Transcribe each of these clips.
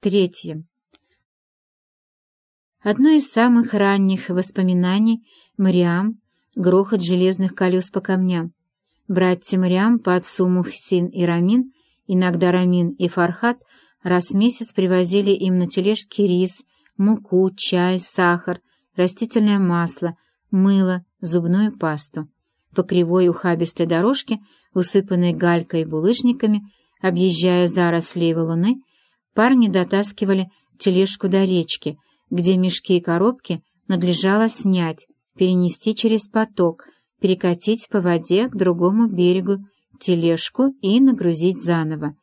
Третье. Одно из самых ранних воспоминаний Мариам — грохот железных колес по камням. Братья Мариам по отцу Мухсин и Рамин, иногда Рамин и Фархат, раз в месяц привозили им на тележке рис, муку, чай, сахар, растительное масло, мыло, зубную пасту. По кривой ухабистой дорожке, усыпанной галькой и булыжниками, объезжая заросли валуны, Парни дотаскивали тележку до речки, где мешки и коробки надлежало снять, перенести через поток, перекатить по воде к другому берегу тележку и нагрузить заново.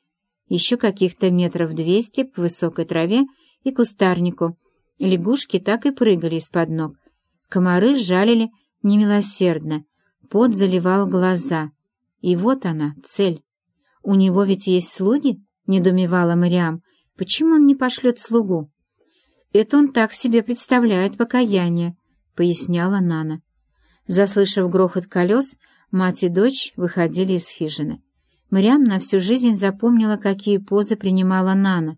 Еще каких-то метров двести по высокой траве и кустарнику. Лягушки так и прыгали из-под ног. Комары жалили немилосердно, пот заливал глаза. И вот она, цель. «У него ведь есть слуги?» — недумевала Мариам. Почему он не пошлет слугу? Это он так себе представляет покаяние, — поясняла Нана. Заслышав грохот колес, мать и дочь выходили из хижины. Мариам на всю жизнь запомнила, какие позы принимала Нана.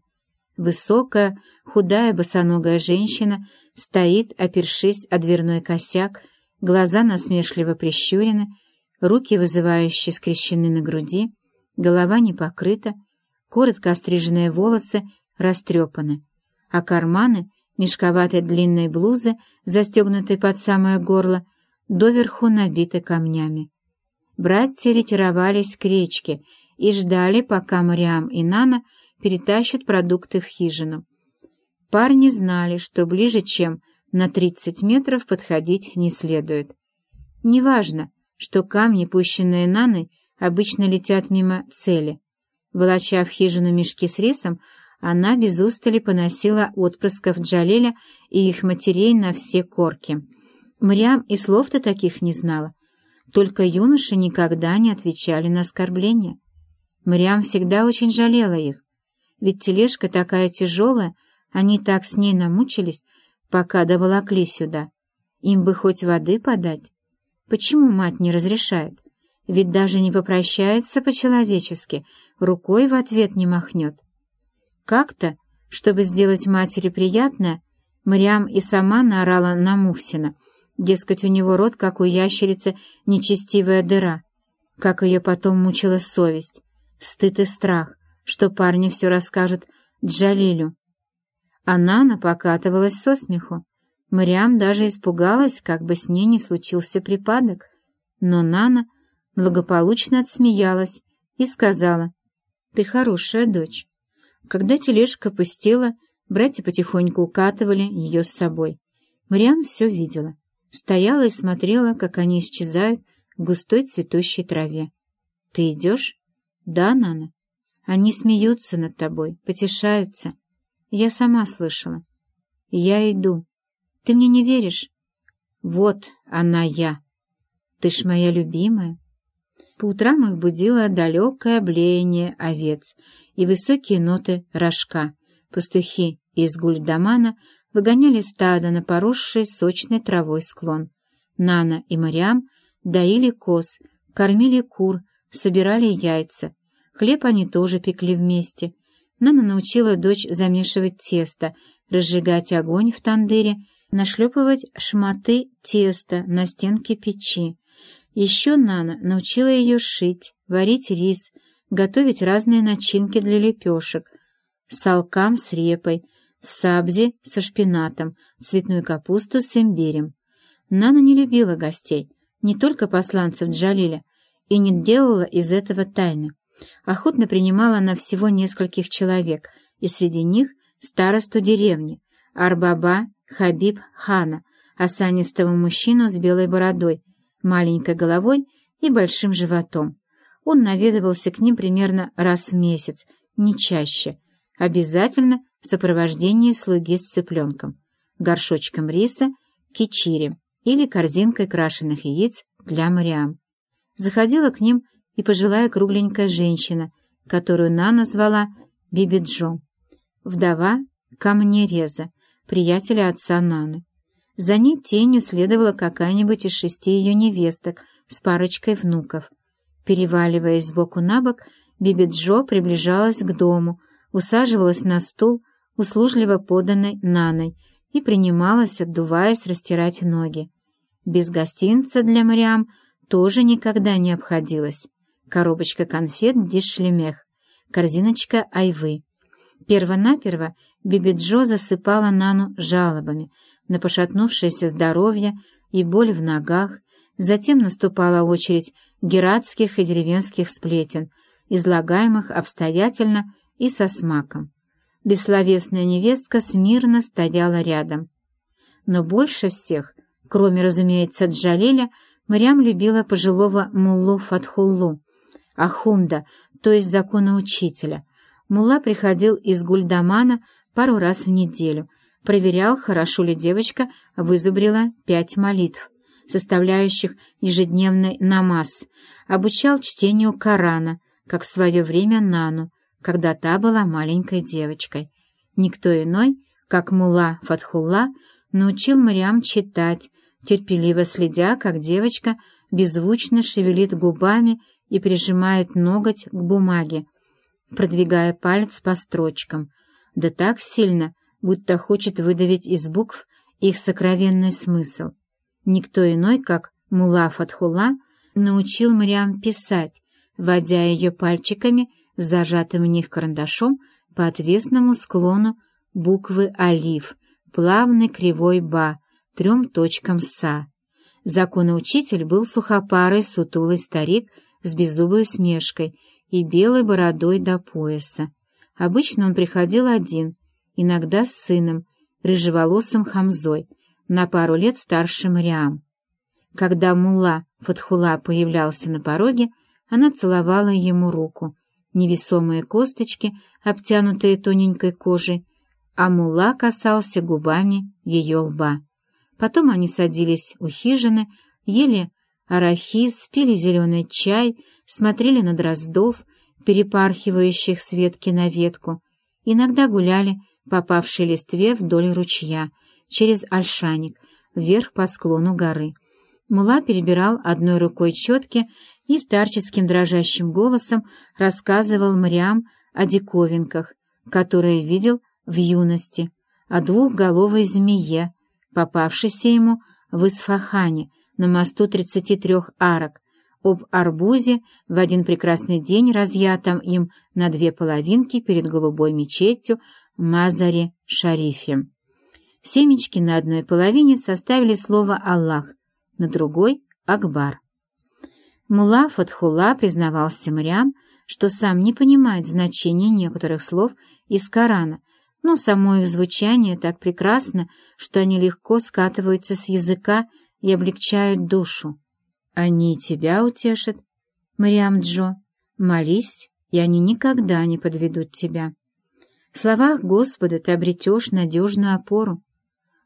Высокая, худая, босоногая женщина стоит, опершись о дверной косяк, глаза насмешливо прищурены, руки вызывающе скрещены на груди, голова не покрыта, коротко остриженные волосы растрепаны, а карманы мешковатой длинной блузы, застегнутой под самое горло, доверху набиты камнями. Братья ретировались к речке и ждали, пока Мариам и Нана перетащат продукты в хижину. Парни знали, что ближе, чем на тридцать метров подходить не следует. Неважно, что камни, пущенные Наной, обычно летят мимо цели — Волоча в хижину мешки с рисом, она без устали поносила отпрысков Джалеля и их матерей на все корки. Мрям и слов-то таких не знала. Только юноши никогда не отвечали на оскорбления. Мрям всегда очень жалела их. Ведь тележка такая тяжелая, они так с ней намучились, пока доволокли сюда. Им бы хоть воды подать. Почему мать не разрешает? Ведь даже не попрощается по-человечески — рукой в ответ не махнет. Как-то, чтобы сделать матери приятное, Мариам и сама наорала на Мухсина, дескать, у него рот, как у ящерицы, нечестивая дыра, как ее потом мучила совесть, стыд и страх, что парни все расскажут Джалилю. Она напокатывалась со смеху. Мариам даже испугалась, как бы с ней не случился припадок, но Нана благополучно отсмеялась и сказала, ты хорошая дочь. Когда тележка пустела, братья потихоньку укатывали ее с собой. Мариам все видела. Стояла и смотрела, как они исчезают в густой цветущей траве. «Ты идешь?» «Да, Нана. Они смеются над тобой, потешаются. Я сама слышала. Я иду. Ты мне не веришь?» «Вот она я. Ты ж моя любимая». По утрам их будило далекое блеяние овец и высокие ноты рожка. Пастухи из гульдамана выгоняли стадо на поросший сочной травой склон. Нана и Мариам доили коз, кормили кур, собирали яйца. Хлеб они тоже пекли вместе. Нана научила дочь замешивать тесто, разжигать огонь в тандыре, нашлепывать шматы теста на стенке печи. Еще Нана научила ее шить, варить рис, готовить разные начинки для лепешек, салкам с репой, сабзи со шпинатом, цветную капусту с имбирем. Нана не любила гостей, не только посланцев Джалиля, и не делала из этого тайны. Охотно принимала она всего нескольких человек, и среди них старосту деревни, Арбаба Хабиб Хана, осанистого мужчину с белой бородой, маленькой головой и большим животом. Он наведывался к ним примерно раз в месяц, не чаще, обязательно в сопровождении слуги с цыпленком, горшочком риса, кичири или корзинкой крашеных яиц для Мариам. Заходила к ним и пожилая кругленькая женщина, которую Нана назвала Бибиджо, вдова камнереза, приятеля отца Наны. За ней тенью следовала какая-нибудь из шести ее невесток с парочкой внуков. Переваливаясь сбоку на бок, Биби Джо приближалась к дому, усаживалась на стул, услужливо поданной Наной, и принималась, отдуваясь, растирать ноги. Без гостинца для Мариам тоже никогда не обходилось. Коробочка конфет «Дишлемех», корзиночка «Айвы». Первонаперво Биби Джо засыпала Нану жалобами на пошатнувшееся здоровье и боль в ногах, затем наступала очередь гератских и деревенских сплетен, излагаемых обстоятельно и со смаком. Бессловесная невестка смирно стояла рядом. Но больше всех, кроме, разумеется, Джалиля, Мариам любила пожилого муллу Фатхуллу, Ахунда, то есть законоучителя. Мулла приходил из Гульдамана пару раз в неделю, проверял, хорошо ли девочка вызубрила пять молитв, составляющих ежедневный намаз, обучал чтению Корана, как в свое время Нану, когда та была маленькой девочкой. Никто иной, как Мула Фатхулла, научил Мариам читать, терпеливо следя, как девочка беззвучно шевелит губами и прижимает ноготь к бумаге, продвигая палец по строчкам, да так сильно, будто хочет выдавить из букв их сокровенный смысл. Никто иной, как Мула Фатхулла, научил Мариам писать, водя ее пальчиками зажатым в них карандашом по отвесному склону буквы «Алиф», плавный кривой «Ба», трем точкам «Са». Законоучитель был сухопарый, сутулый старик с беззубой усмешкой и белой бородой до пояса. Обычно он приходил один, иногда с сыном, рыжеволосым Хамзой, на пару лет старше Мариам. Когда мулла Фатхула появлялся на пороге, она целовала ему руку, невесомые косточки, обтянутые тоненькой кожей, а мула касался губами ее лба. Потом они садились у хижины, ели арахис, пили зеленый чай, смотрели на дроздов, перепархивающих с ветки на ветку, иногда гуляли попавшей листве вдоль ручья, через ольшаник, вверх по склону горы. Мула перебирал одной рукой четки и старческим дрожащим голосом рассказывал Мариам о диковинках, которые видел в юности, о двухголовой змее, попавшейся ему в Исфахане на мосту 33 арок, об арбузе в один прекрасный день, разъятом им на две половинки перед голубой мечетью Мазаре Шарифе. Семечки на одной половине составили слово «Аллах», на другой — «Акбар». Мула Фатхула признавался Мариам, что сам не понимает значения некоторых слов из Корана, но само их звучание так прекрасно, что они легко скатываются с языка и облегчают душу. Они тебя утешат, Мариам Джо. Молись, и они никогда не подведут тебя. В словах Господа ты обретешь надежную опору.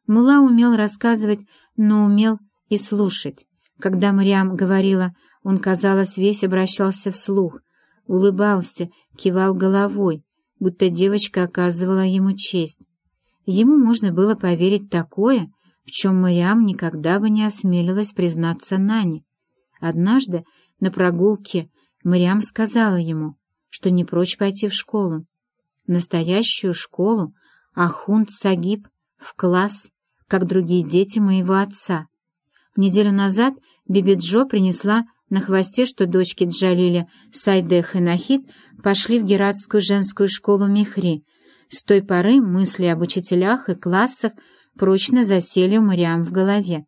Мула умел рассказывать, но умел и слушать. Когда Мариам говорила он, казалось, весь обращался вслух, улыбался, кивал головой, будто девочка оказывала ему честь. Ему можно было поверить такое, в чем Мариам никогда бы не осмелилась признаться Нане. Однажды на прогулке Мариам сказала ему, что не прочь пойти в школу. Настоящую школу, Ахунд Сагиб, в класс, как другие дети моего отца. Неделю назад Биби Джо принесла на хвосте, что дочки Джалиля, Сайдех и Нахид пошли в Гератскую женскую школу Михри. С той поры мысли об учителях и классах прочно засели у Мариам в голове.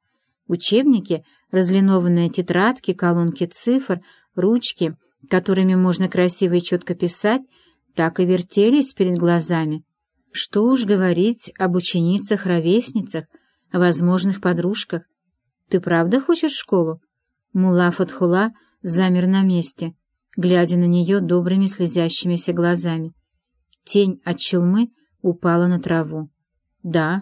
Учебники, разлинованные тетрадки, колонки цифр, ручки, которыми можно красиво и четко писать, так и вертелись перед глазами. Что уж говорить об ученицах-ровесницах, о возможных подружках. Ты правда хочешь школу? Мула Фатхула замер на месте, глядя на нее добрыми слезящимися глазами. Тень от челмы упала на траву. «Да.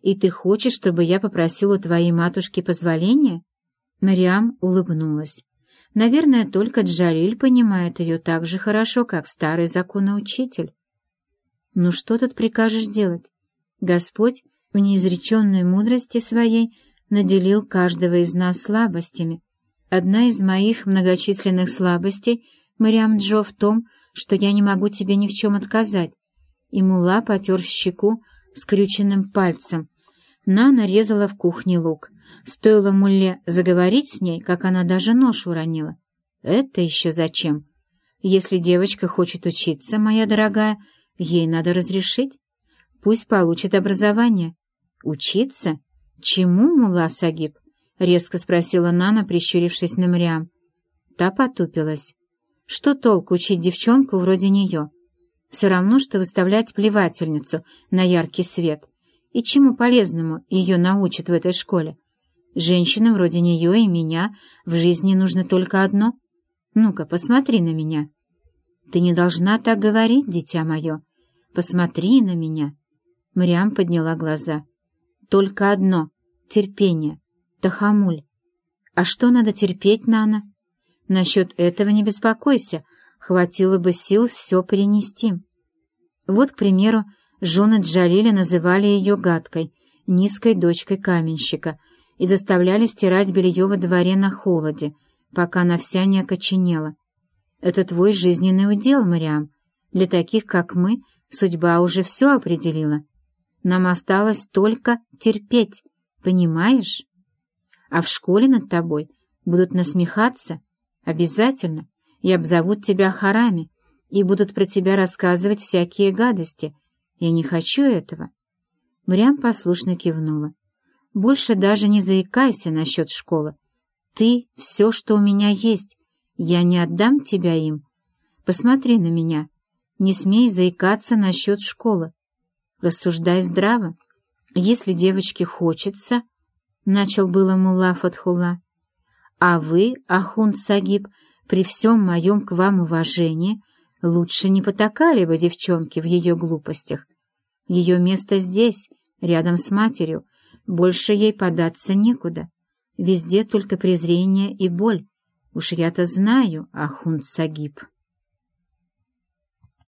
И ты хочешь, чтобы я попросила твоей матушки позволения?» Мариам улыбнулась. Наверное, только Джалиль понимает ее так же хорошо, как старый законоучитель. «Ну что тут прикажешь делать? Господь в неизреченной мудрости своей наделил каждого из нас слабостями, Одна из моих многочисленных слабостей, Мариам Джо, в том, что я не могу тебе ни в чем отказать. и мула потер щеку скрюченным пальцем. Нана резала в кухне лук. Стоило мулле заговорить с ней, как она даже нож уронила. Это еще зачем? Если девочка хочет учиться, моя дорогая, ей надо разрешить. Пусть получит образование. Учиться? Чему, мула Сагиб? Резко спросила Нана, прищурившись на Мриам. Та потупилась. Что толку учить девчонку вроде нее? Все равно, что выставлять плевательницу на яркий свет. И чему полезному ее научат в этой школе? Женщинам вроде нее и меня в жизни нужно только одно. Ну-ка, посмотри на меня. Ты не должна так говорить, дитя мое. Посмотри на меня. Мариам подняла глаза. Только одно — терпение, тахамуль. А что надо терпеть, Нана? Насчет этого не беспокойся, хватило бы сил все перенести. Вот, к примеру, жены Джалиля называли ее гадкой, низкой дочкой каменщика, и заставляли стирать белье во дворе на холоде, пока она вся не окоченела. Это твой жизненный удел, Мариам. Для таких, как мы, судьба уже все определила. Нам осталось только терпеть, понимаешь? А в школе над тобой будут насмехаться, обязательно, и обзовут тебя харами, и будут про тебя рассказывать всякие гадости. Я не хочу этого. Мрям послушно кивнула. Больше даже не заикайся насчет школы. Ты — все, что у меня есть. Я не отдам тебя им. Посмотри на меня. Не смей заикаться насчет школы. Рассуждай здраво. Если девочке хочется, — начал было Мулла Фатхула, — а вы, Ахун Сагиб, при всем моем к вам уважении, лучше не потакали бы девчонке в ее глупостях. Ее место здесь, рядом с матерью, больше ей податься некуда. Везде только презрение и боль. Уж я-то знаю, Ахун Сагиб.